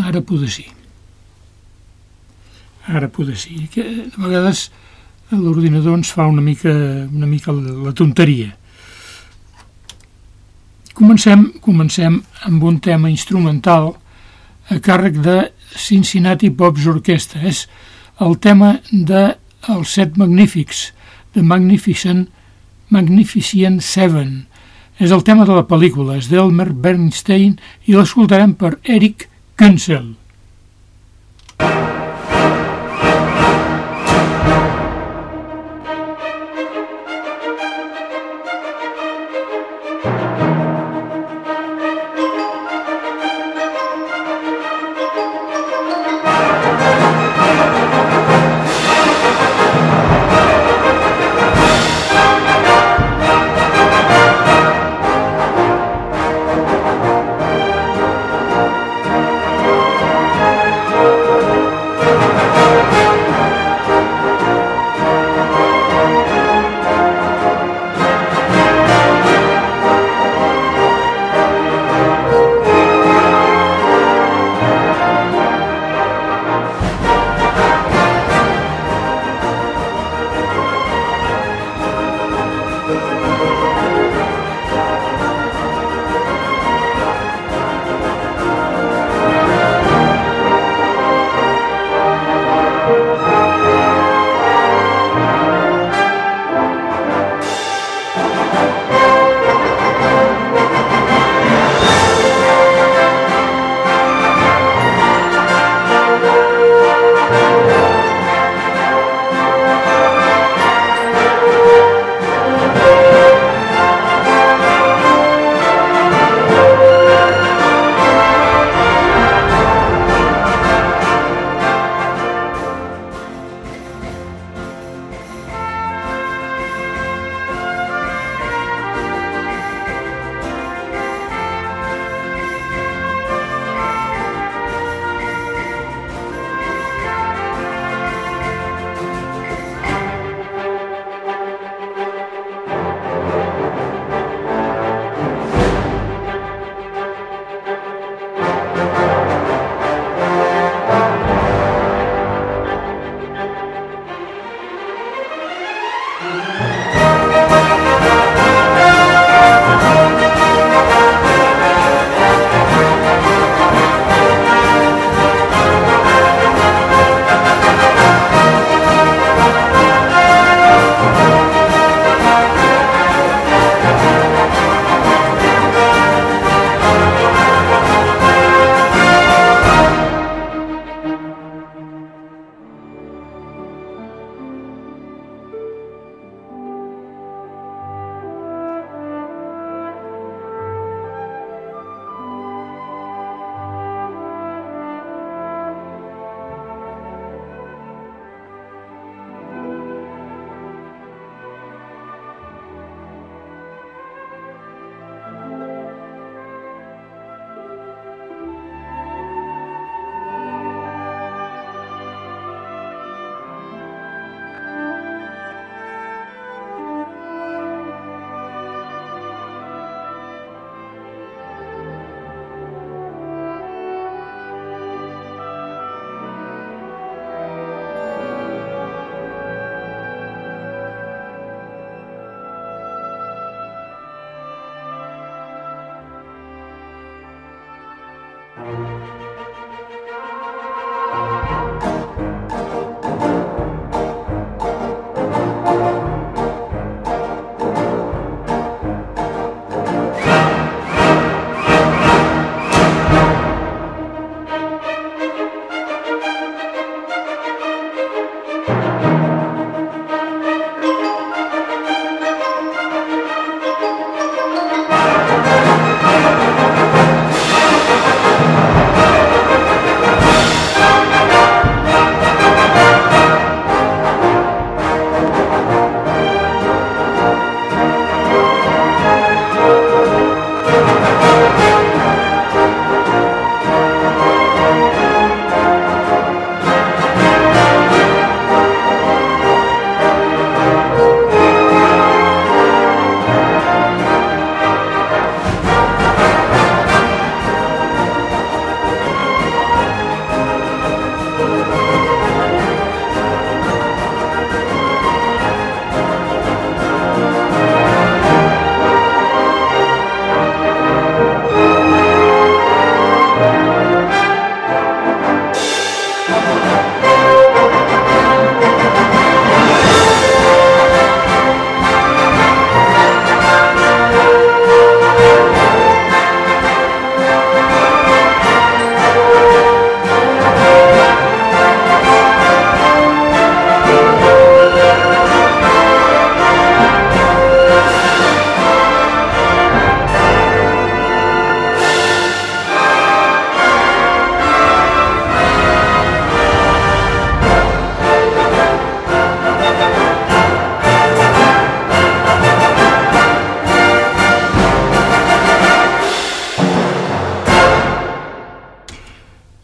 Ara poder sí. Ara poder sí. Que a vegades l'ordinador ens fa una mica, una mica la tonteria. Comencem, comencem amb un tema instrumental a càrrec de Cincinnati Pops Orquestra. És el tema de Els Set Magnífics, de Magnificent, Magnificent Seven. És el tema de la pel·lícula, és d'Elmer Bernstein i l'escoltarem per Eric Kunshal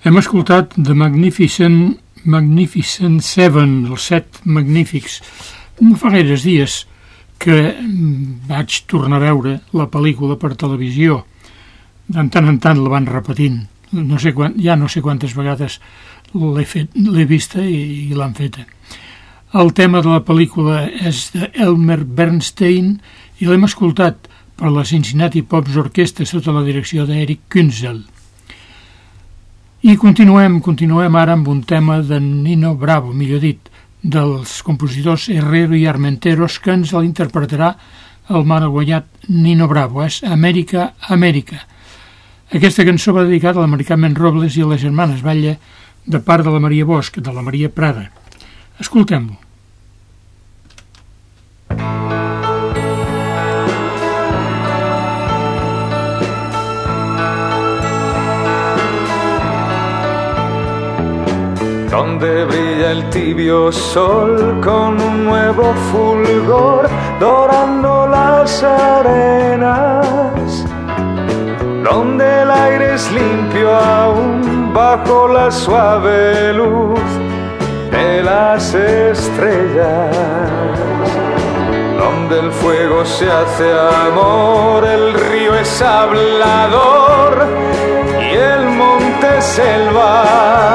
Hem escoltat The Magnificent, Magnificent Seven, els set magnífics. No fa gaires dies que vaig tornar a veure la pel·lícula per televisió. De tant en tant la van repetint. No sé quan, ja no sé quantes vegades l'he vista i, i l'han feta. El tema de la pel·lícula és d'Elmer Bernstein i l'hem escoltat per la Cincinnati Pops Orquestra sota la direcció d'Eric Kunzel. I continuem, continuem ara amb un tema de Nino Bravo, millor dit, dels compositors Herrero i Armenteros que ens l'interpretarà el maraguanyat Nino Bravo. És Amèrica, Amèrica. Aquesta cançó va dedicada a l'americà Men Robles i a les germanes Batlle de part de la Maria Bosch, de la Maria Prada. Escoltem-lo. Donde brilla el tibio sol con un nuevo fulgor dorando las arenas, donde el aire es limpio aún bajo la suave luz de las estrellas, donde el fuego se hace amor, el río es hablador y el monte selva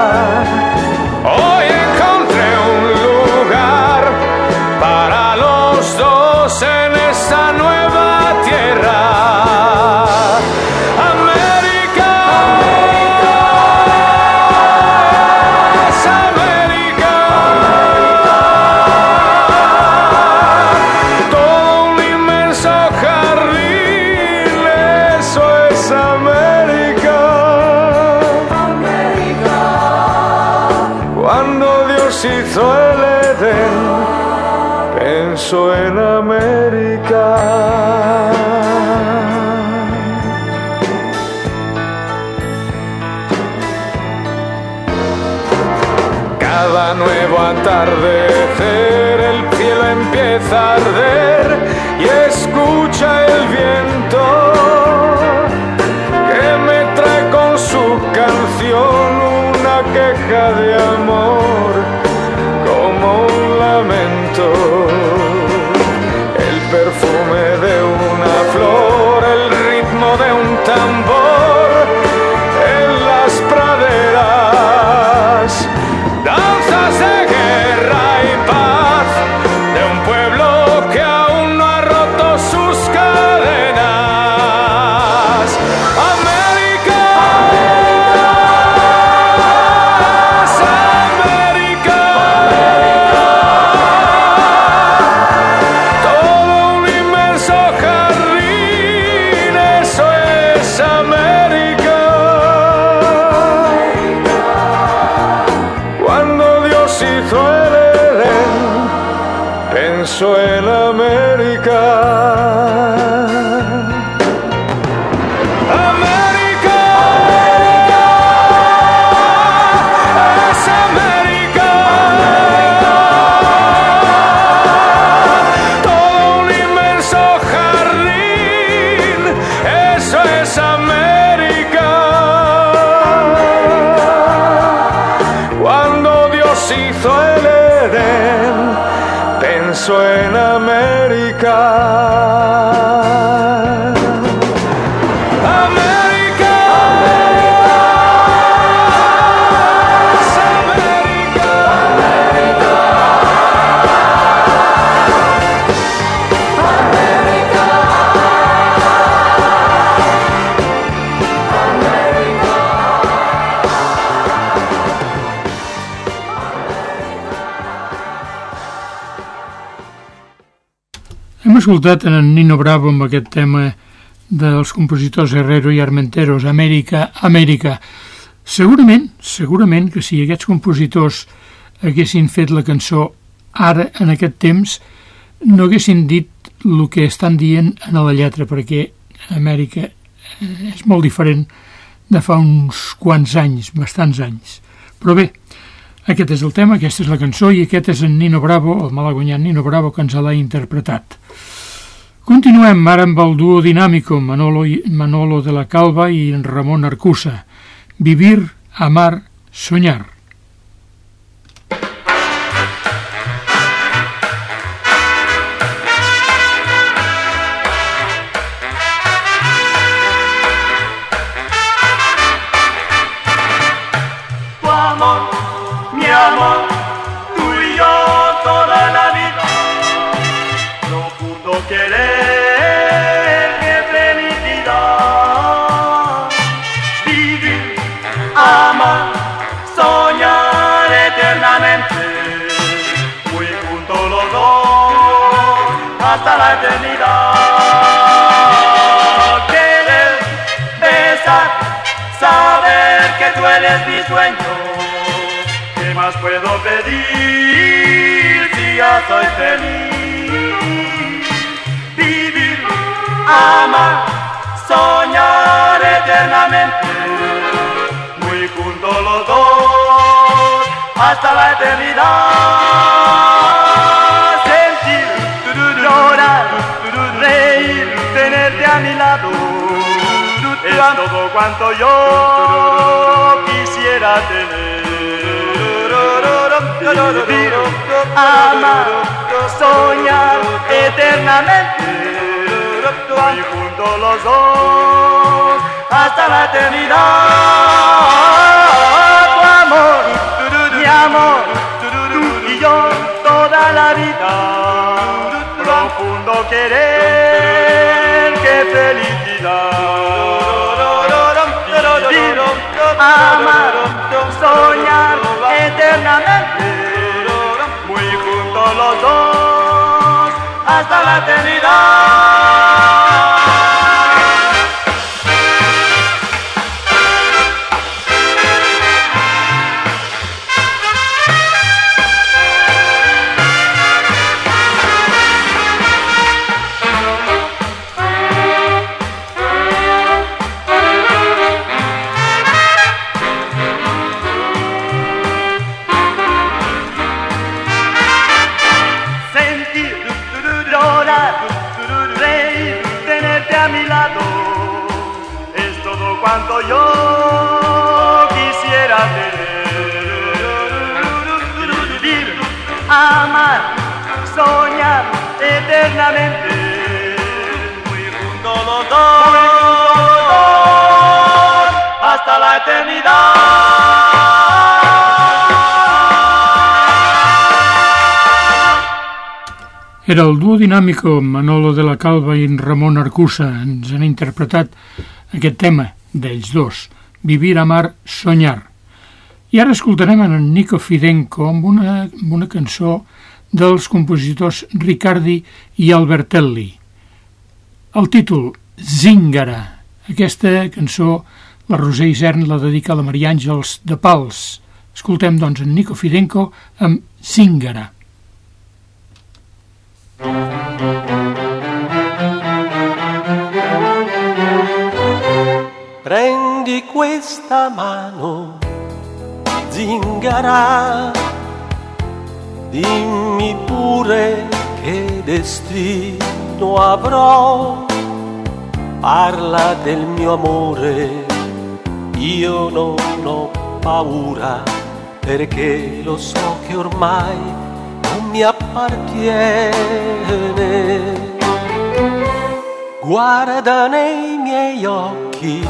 eso es escoltat en Nino Bravo amb aquest tema dels compositors Herrero i Armenteros, Amèrica, Amèrica. Segurament, segurament que si aquests compositors haguessin fet la cançó ara, en aquest temps, no haguessin dit el que estan dient en la lletra, perquè Amèrica és molt diferent de fa uns quants anys, bastants anys. Però bé, aquest és el tema, aquesta és la cançó i aquest és en Nino Bravo, el malaguanyat Nino Bravo, que ens l'ha interpretat. Continuem ara amb el duo dinàmico Manolo, i- Manolo de la Calva i en Ramon Arcusa. Vivir amar, soñar. Puedo pedir si ya soy feliz? Vivir, amar, soñar eternamente, muy juntos los dos, hasta la eternidad. Sentir, llorar, reír, tenerte a mi lado, es todo cuanto yo quisiera tener vivir, amar, soñar eternamente. Y juntos los dos hasta la eternidad. Tu amor, mi amor, tú y yo toda la vida. Profundo querer, qué felicidad. Amar, soñar eternamente los dos hasta la eternidad. Hasta la eternidad. Era el duo dinàmico Manolo de la Calva i Ramon Arcusa. Ens han interpretat aquest tema d'ells dos, Vivir, Amar, Soñar. I ara escoltarem en Nico Fidenco amb una, amb una cançó dels compositors Riccardi i Albertelli. El títol, Zingara. Aquesta cançó la Roser Isern la dedica a la Maria Àngels de Pals. Escoltem, doncs, en Nico Fidenco amb Zingara. Prendi questa mano, zingara, dimmi pure che destino avrò, parla del mio amore. Io non ho paura perché lo so che ormai non mi appartiene. Guarda nei miei occhi,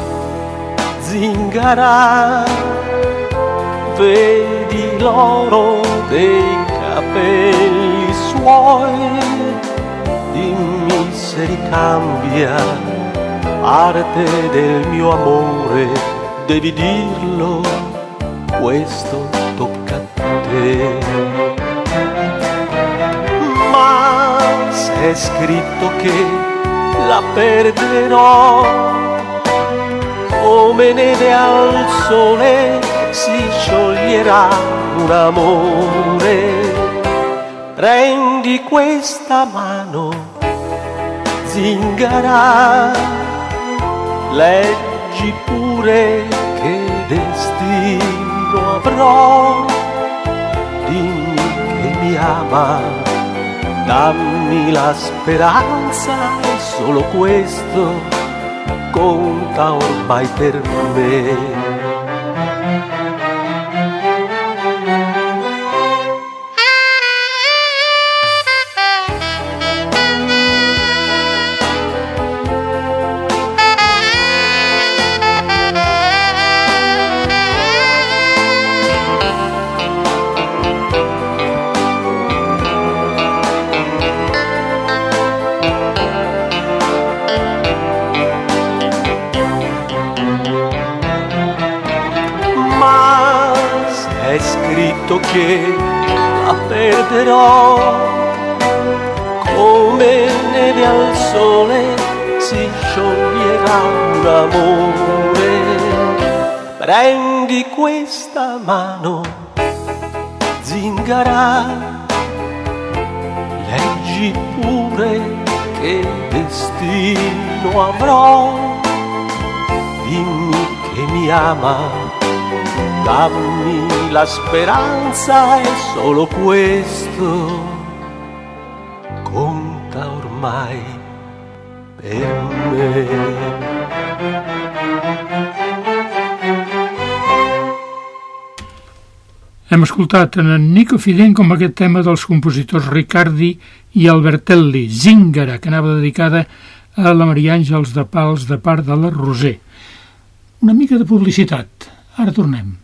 zingara, vedi l'oro dei capelli suoi, dimmi se ricambia parte del mio amore devi dirlo, questo tocca a te. Ma se è scritto che la perderò, come neve al sole si scioglierà un amore. Prendi questa mano, zingara, leggi pure che destino avrò, dimmi che mi ama, dammi la speranza e solo questo conta ormai per me. Sole si scioglierà un amore. Prendi questa mano, zingara, leggi pure che destino avrò. Dimmi che mi ama dammi la speranza e solo questo conta ormai me. Hem escoltat en Nico Fident com aquest tema dels compositors Riccardi i Albertelli, Zingara, que anava dedicada a la Maria Àngels de Pals de part de la Roser. Una mica de publicitat. Ara tornem.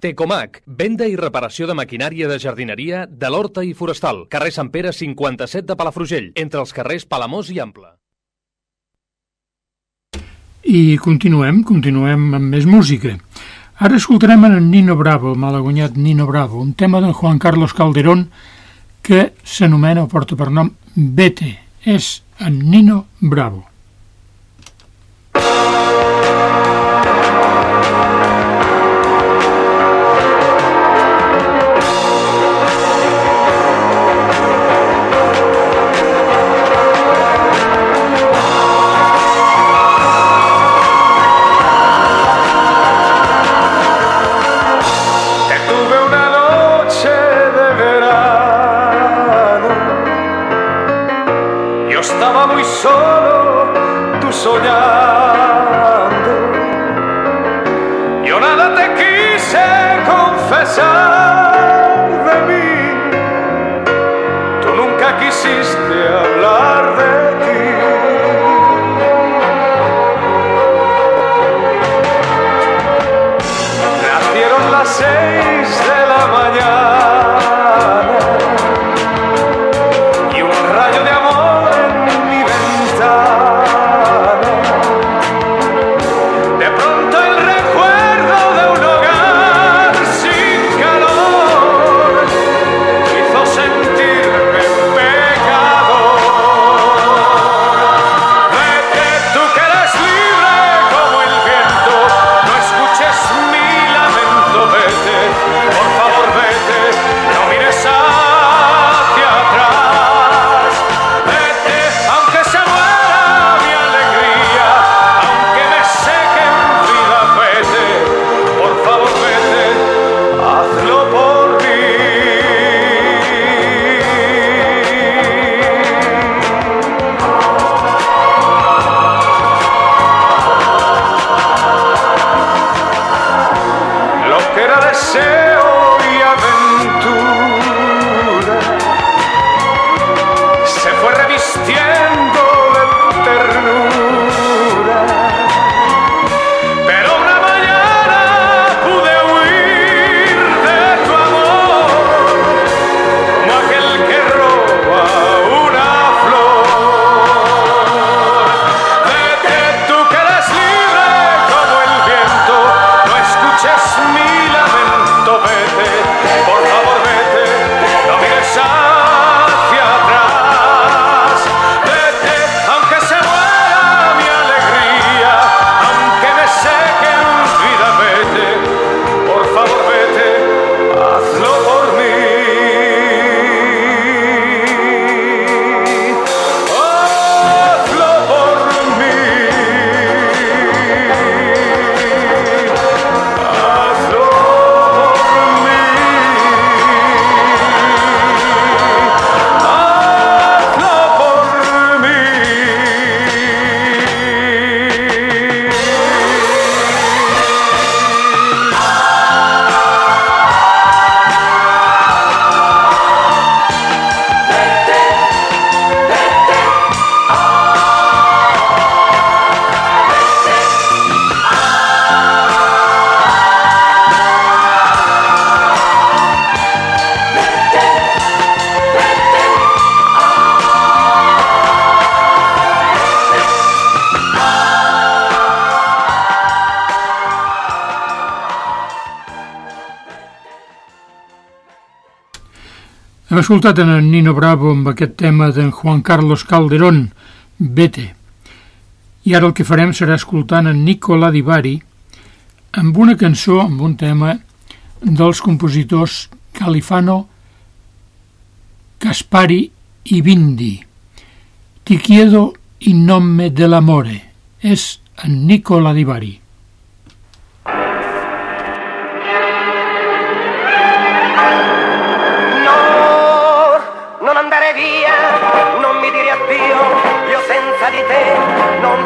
Tecomac, venda i reparació de maquinària de jardineria de l'Horta i Forestal, carrer Sant Pere 57 de Palafrugell, entre els carrers Palamós i Ample. I continuem, continuem amb més música. Ara escoltarem en Nino Bravo, el malaguanyat Nino Bravo, un tema d'en Juan Carlos Calderón que s'anomena o porta per nom Vete. És en Nino Bravo. Las seis de la mañana Escoltat en Nino Bravo amb aquest tema d'en Juan Carlos Calderón, Vete. I ara el que farem serà escoltant en Nicola Di Bari amb una cançó, amb un tema dels compositors Califano, Caspari i Bindi. Ti chiedo in nome dell'amore. És en Nicola Di Bari.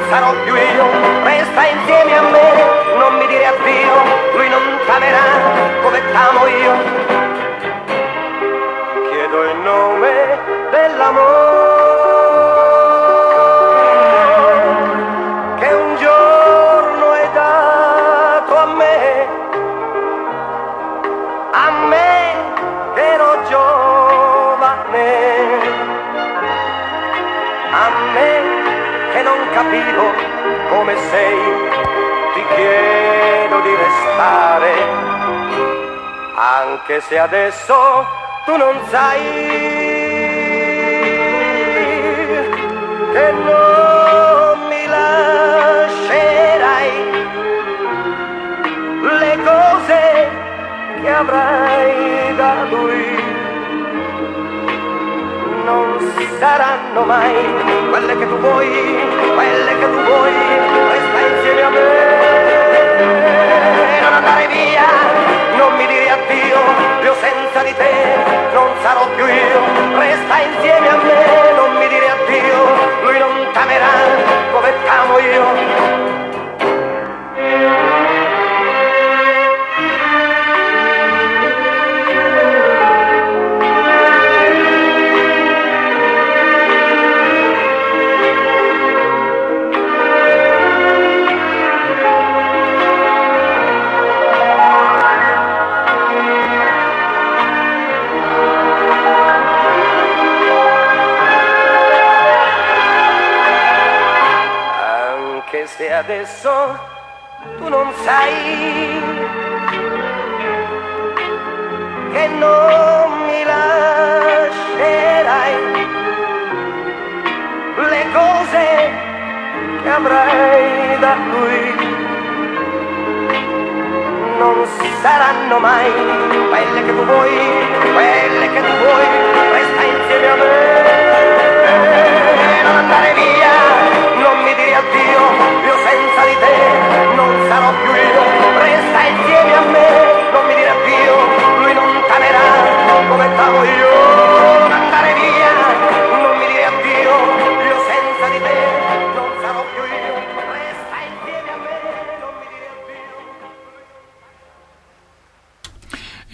Sarò più io, resta insieme a me, non mi dire addio, lui non t'amerà come t'amo io. Sei, ti chiedo di restare, anche se adesso tu non sai che non mi lascerai. Le cose che avrai da lui non saranno mai quelle che tu vuoi, quelle che tu vuoi, a me. Non andare via, non mi dire addio, io senza di te non sarò più io,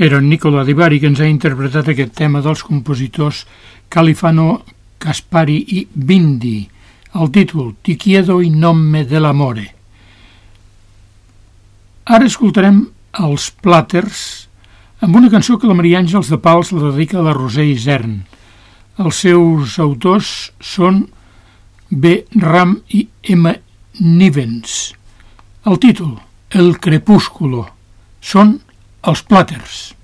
Era en Nicola Di Bari que ens ha interpretat aquest tema dels compositors Califano, Caspari i Bindi. El títol, Ti chiedo in nome dell'amore. Ara escoltarem els Plàters amb una cançó que la Maria Àngels de Pals la dedica a la Roser Isern. Els seus autors són B. Ram i M. Nivens. El títol, El crepúsculo, són els Plàters.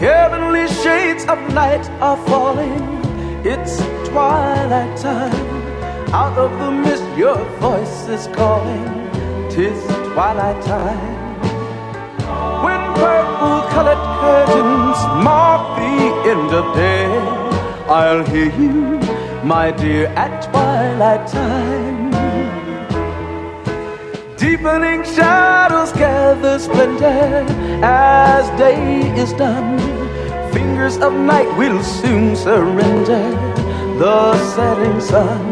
Heavenly shades of night are falling. It's twilight time. Out of the mist, your voice is calling. Tis twilight time. When purple colored curtains mark the end of day, I'll hear you, my dear, at twilight time. Deepening shadows gather splendor as day is done. Fingers of night will soon surrender the setting sun.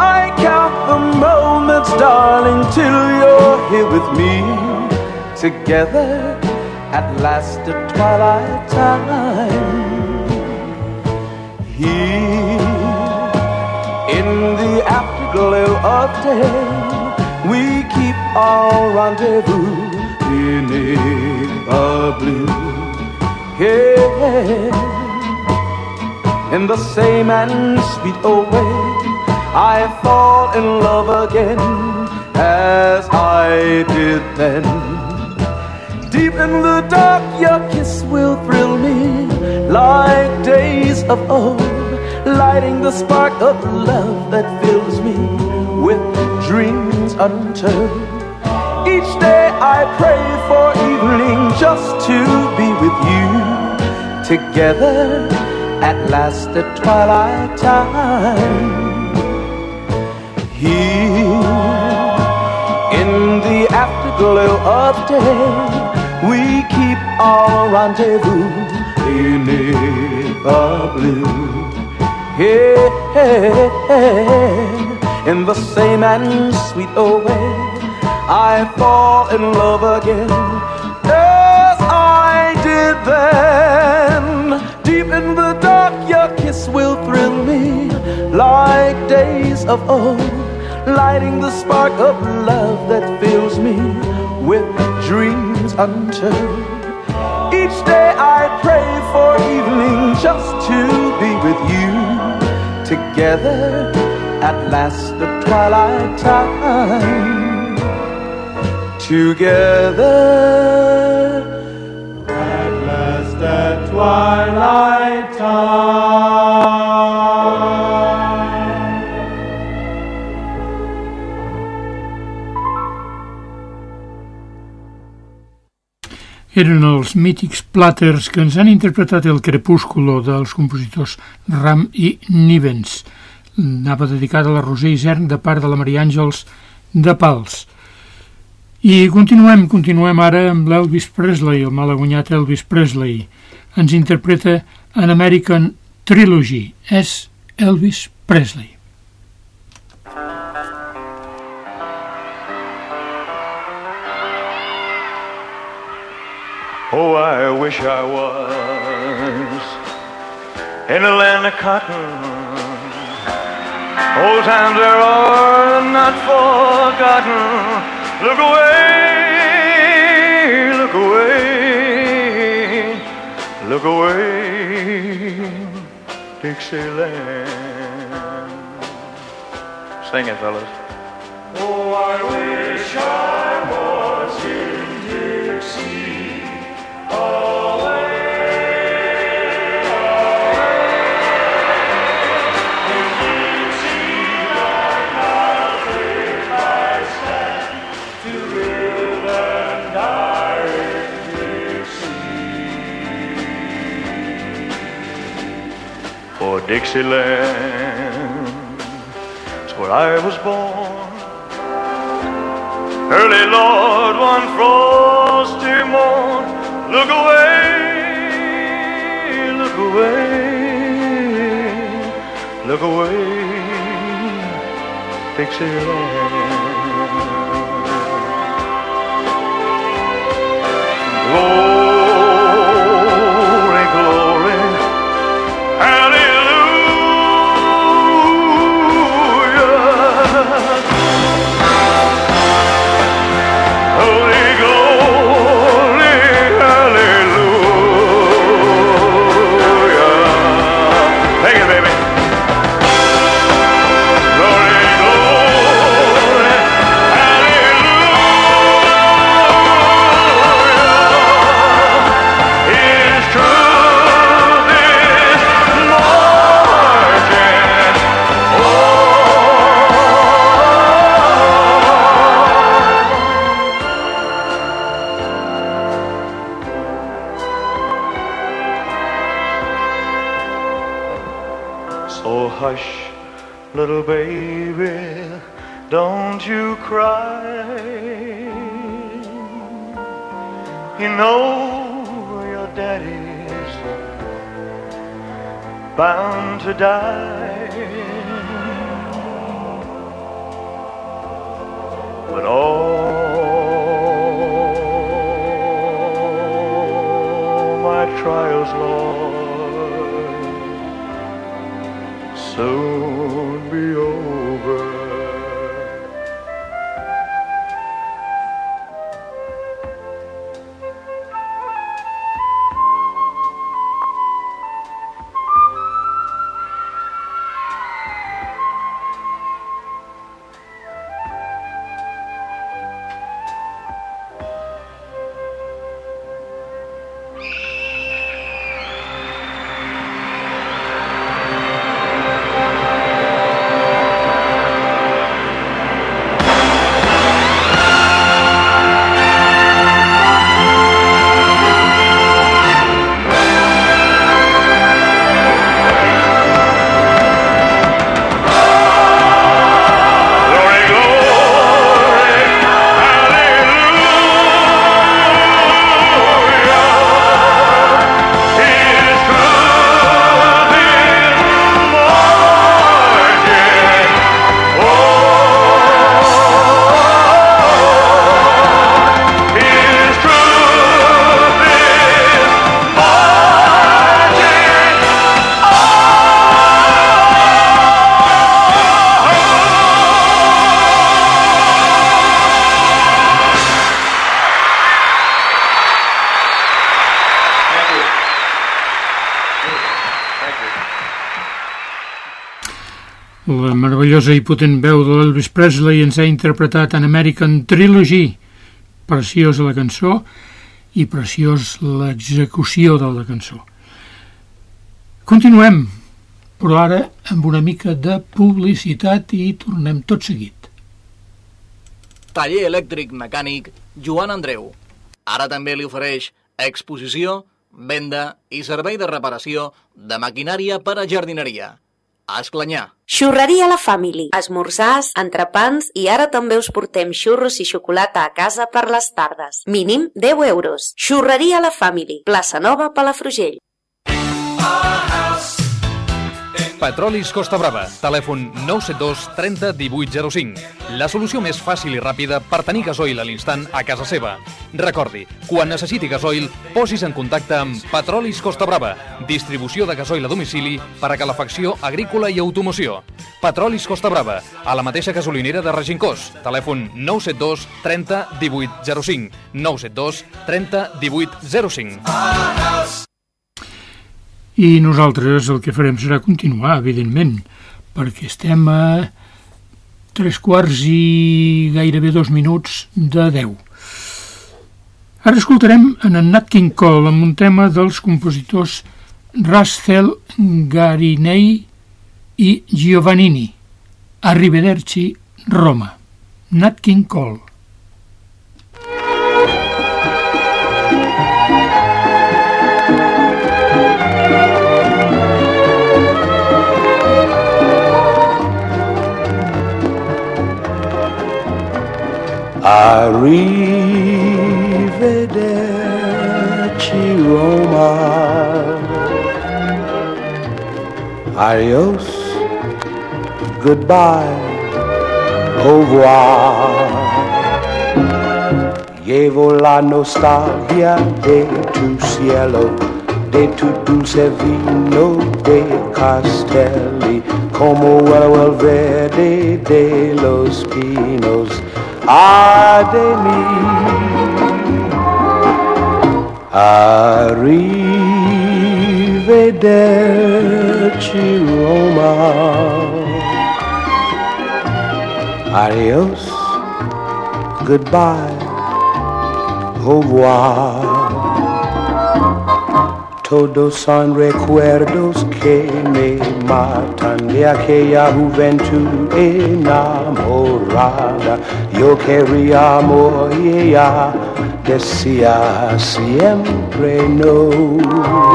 I count the moments, darling, till you're here with me. Together at last at twilight time. Here in the afterglow of day, we keep our rendezvous beneath a blue haze. In the same and sweet way, I fall in love again as I did then. Deep in the dark, your kiss will thrill me like days of old, lighting the spark of love that fills me with untold. Each day I pray for evening just to be with you together at last at twilight time. Here in the afterglow of day, we keep our rendezvous beneath the blue. Yeah, in the same and sweet way, I fall in love again as I did then. Deep in the dark, your kiss will thrill me like days of old, lighting the spark of love that fills me with dreams untold. Each day I pray for evening just to be with you together at last the twilight time. Together at last at twilight time. Eren els mítics plàters que ens han interpretat el Crepúsculo dels compositors Ram i Nivens. Anava dedicada a la Roser Isern de part de la Maria Àngels de Pals. I continuem, continuem ara amb l'Elvis Presley, el malaguanyat Elvis Presley. Ens interpreta An American Trilogy. És Elvis Presley. Oh, I wish I was in the land of cotton. Old times are not forgotten. Look away, look away, look away, Dixieland. Sing it, fellas. Oh, I wish I For Dixieland, it's where I was born. Early Lord, one frosty morn. Look away, look away, look away, Dixieland. Oh, Know your daddy's bound to die. But all meravellosa i potent veu de l'Elvis Presley ens ha interpretat en American Trilogy. Preciosa la cançó i preciós l'execució de la cançó. Continuem, però ara amb una mica de publicitat i tornem tot seguit. Taller elèctric mecànic Joan Andreu. Ara també li ofereix exposició, venda i servei de reparació de maquinària per a jardineria a Esclanyà. Xurreria La Family. Esmorzars, entrepans i ara també us portem xurros i xocolata a casa per les tardes. Mínim 10 euros. Xurreria La Family. Plaça Nova, Palafrugell. Petrolis Costa Brava. Telèfon 972 30 18 05. La solució més fàcil i ràpida per tenir gasoil a l'instant a casa seva. Recordi, quan necessiti gasoil, posis en contacte amb Petrolis Costa Brava. Distribució de gasoil a domicili per a calefacció agrícola i automoció. Petrolis Costa Brava, a la mateixa gasolinera de Regincós. Telèfon 972 30 18 05. 972 30 18 05. I nosaltres el que farem serà continuar, evidentment, perquè estem a tres quarts i gairebé dos minuts de deu. Ara escoltarem en en Nat King Cole amb un tema dels compositors Rastel Garinei i Giovannini. Arrivederci, Roma. Nat King Cole. Arrivederci Roma. Adios. Goodbye. Au revoir. Llevo la nostalgia de tu cielo De tu dulce vino de Castelli Como el verde de los pinos a de mí. Arrivederci Roma. Adios, goodbye, au revoir. Todos son recuerdos que me matan de aquella juventud enamorada. Yo quería amor y ella decía siempre no.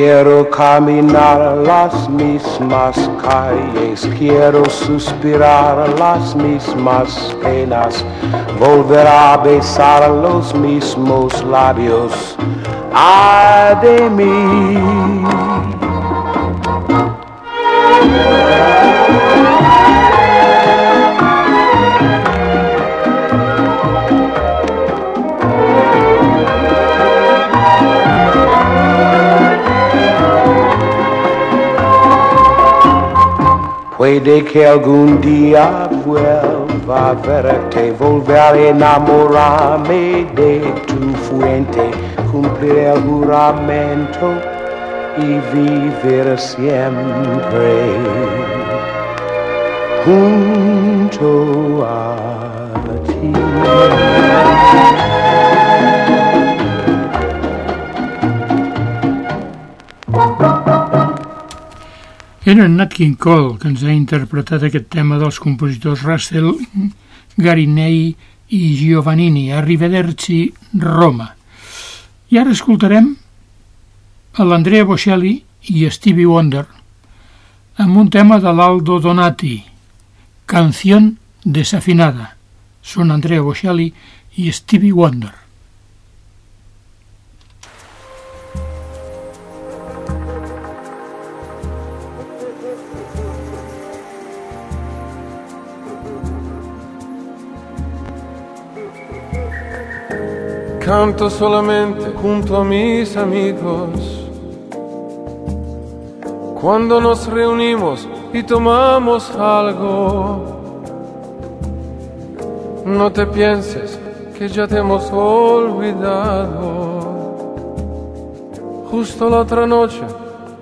Quiero caminar las mismas calles, quiero suspirar las mismas penas, volver a besar los mismos labios. Ay de mí. Puede que algún día vuelva a verte, volver a enamorarme de tu fuente, cumplir el juramento y vivir siempre junto a ti. Era en Nat King Cole que ens ha interpretat aquest tema dels compositors Russell, Garinei i Giovannini, Arrivederci, Roma. I ara escoltarem a l'Andrea Bocelli i Stevie Wonder amb un tema de l'Aldo Donati, Canción desafinada. Són Andrea Bocelli i Stevie Wonder. Canto solamente junto a mis amigos. cuando nos reunimos y tomamos algo. No te pienses que ya te hemos olvidado. Justo la otra noche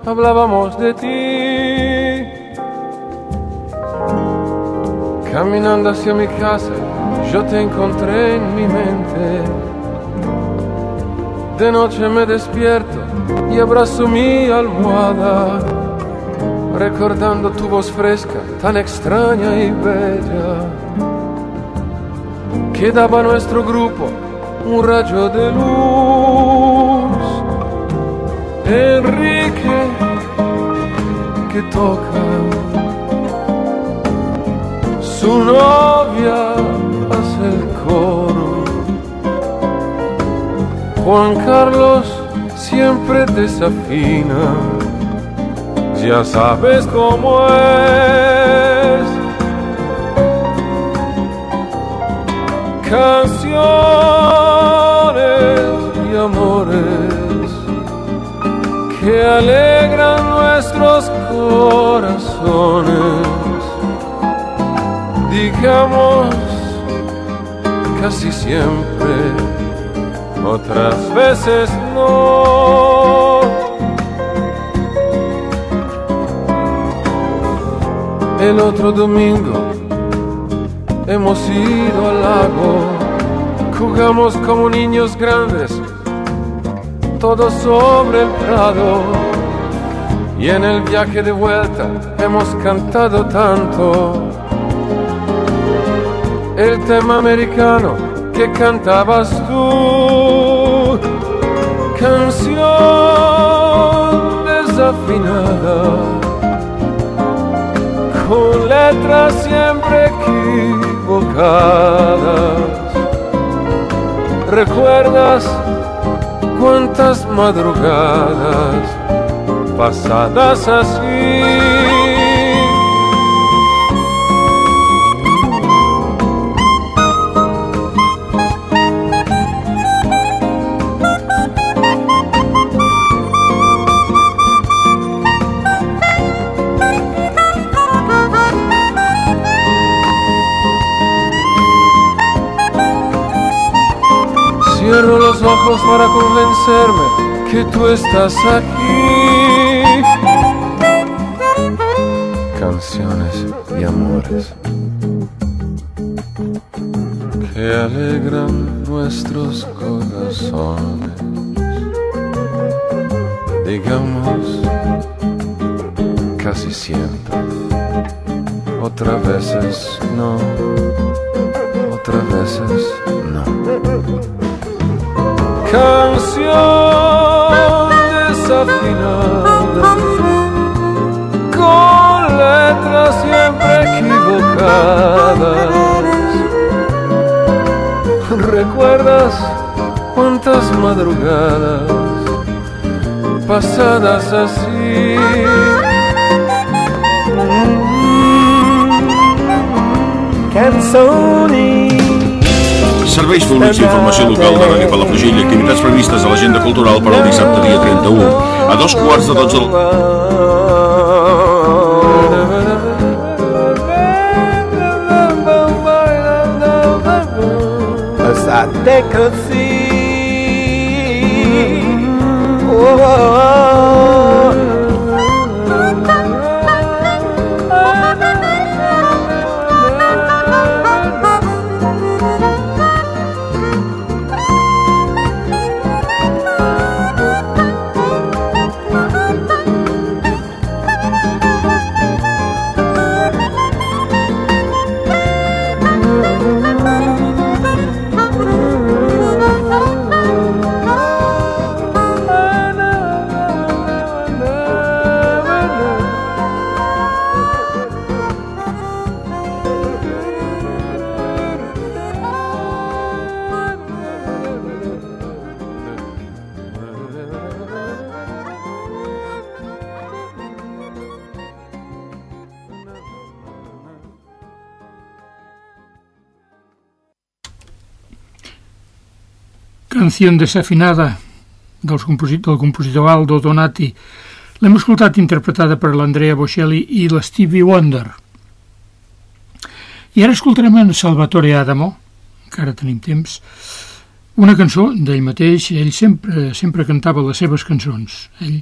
hablábamos de ti. Caminando hacia mi casa, yo te encontré en mi mente. De noche me despierto y abrazo mi almohada, recordando tu voz fresca, tan extraña y bella, que daba a nuestro grupo un rayo de luz. Enrique, que toca, su novia coro. Juan Carlos siempre desafina, ya sabes cómo es. Canciones y amores que alegran nuestros corazones, digamos casi siempre otras veces no. El otro domingo hemos ido al lago, jugamos como niños grandes, todos sobre el prado. Y en el viaje de vuelta hemos cantado tanto el tema americano que cantabas tú, canción desafinada, con letras siempre equivocadas. ¿Recuerdas cuántas madrugadas pasadas así? Cierro los ojos para convencerme que tú estás aquí. Canciones y amores que alegran nuestros corazones. Digamos casi siempre, otras veces no, otras veces desafinada con letras siempre equivocadas. ¿Recuerdas cuántas madrugadas pasadas así? Canzoni Serveis públics d'informació local de Ràdio Palafrugell i activitats previstes a l'agenda cultural per al dissabte dia 31. A dos quarts de dotze del... Até cansi oh, oh, Canción desafinada dels composit del compositor Aldo Donati, L'hem escoltat interpretada per l'Andrea Bocelli i l'Stevie Wonder. I ara escoltarem en Salvatore Adamo, encara tenim temps, una cançó d'ell mateix. Ell sempre, sempre cantava les seves cançons. Ell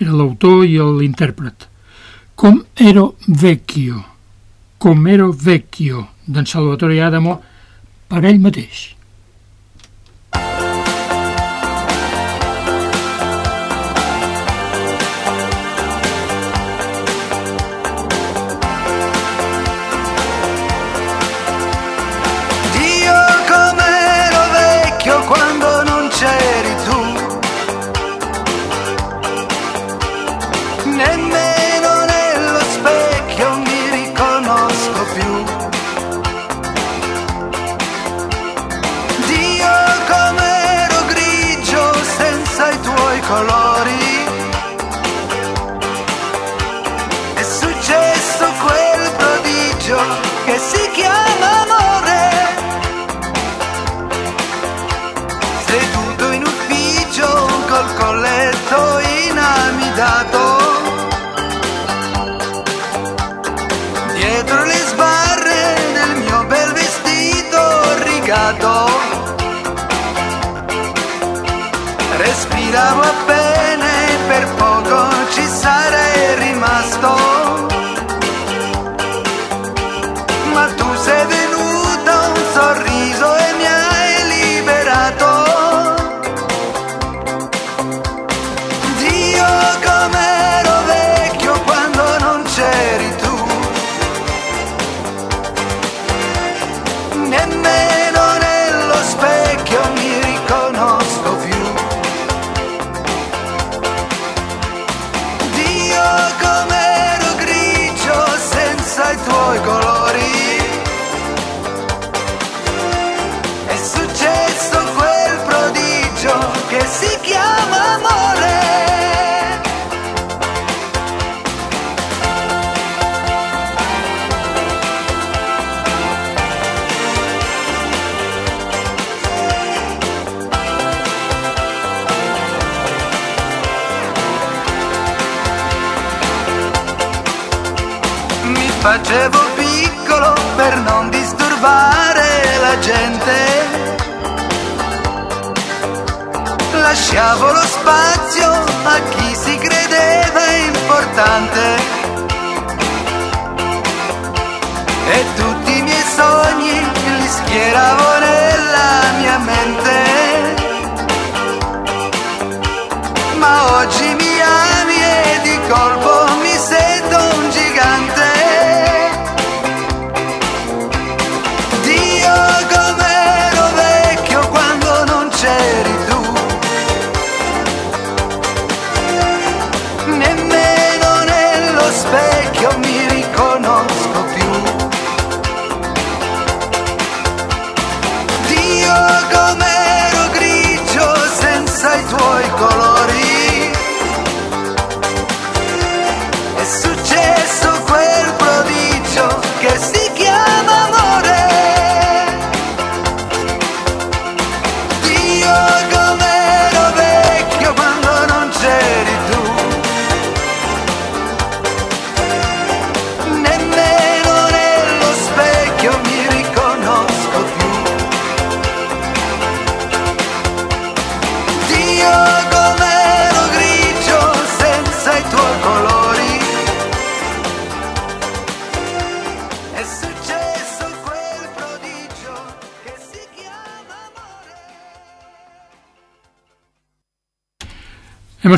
era l'autor i l'intèrpret. Com ero vecchio, com ero vecchio, d'en Salvatore Adamo, per ell mateix.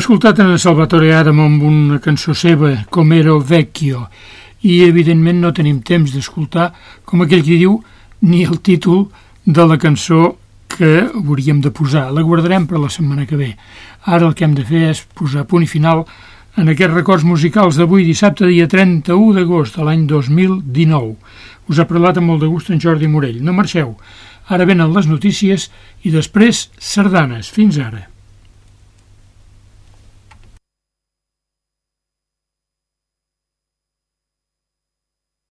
Escoltat en Salvatore Adamo amb una cançó seva, Com ero vecchio, i evidentment no tenim temps d'escoltar, com aquell que diu, ni el títol de la cançó que hauríem de posar. La guardarem per la setmana que ve. Ara el que hem de fer és posar punt i final en aquests records musicals d'avui, dissabte, dia 31 d'agost de l'any 2019. Us ha parlat amb molt de gust en Jordi Morell. No marxeu. Ara venen les notícies i després sardanes. Fins ara.